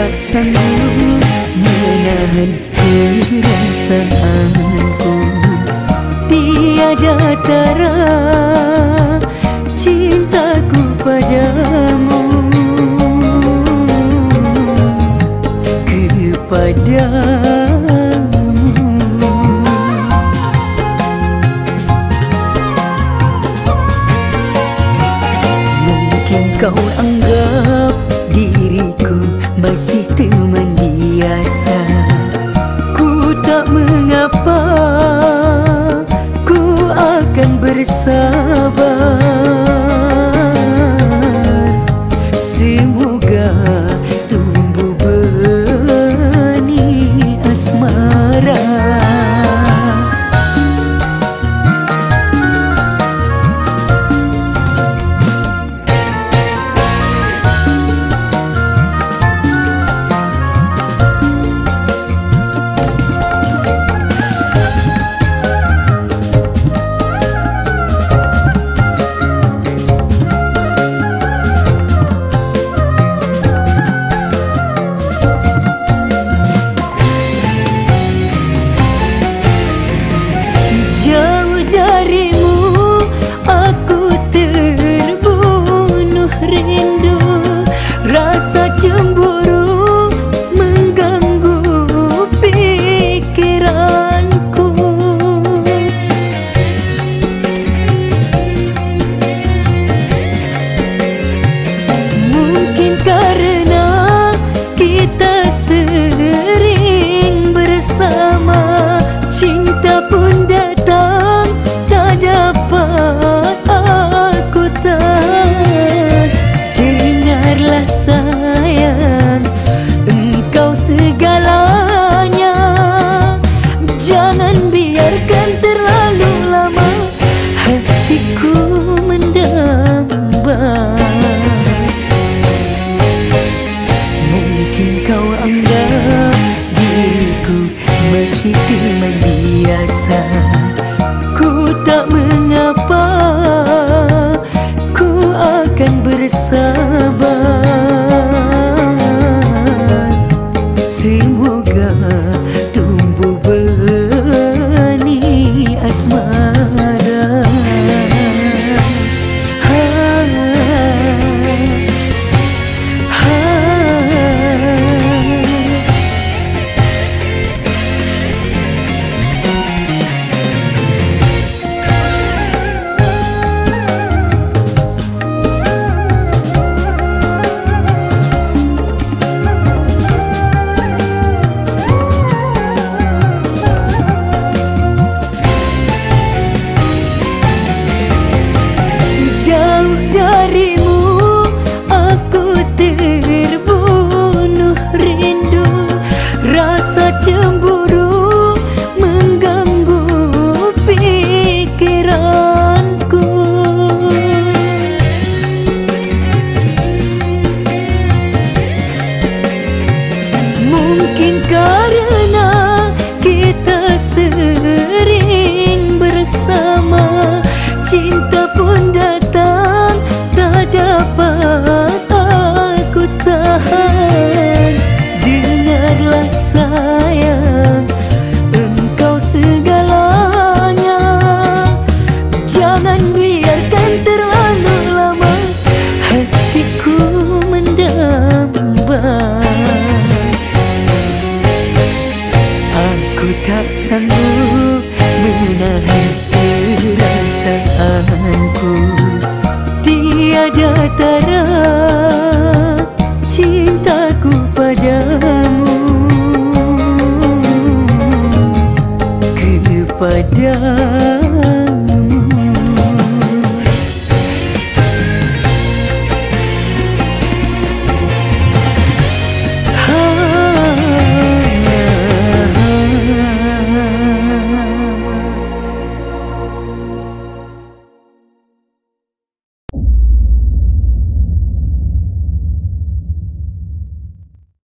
Tak sanggup menahan perasaanku. Tiada tara cintaku padamu. Mungkin kau anggap sanggup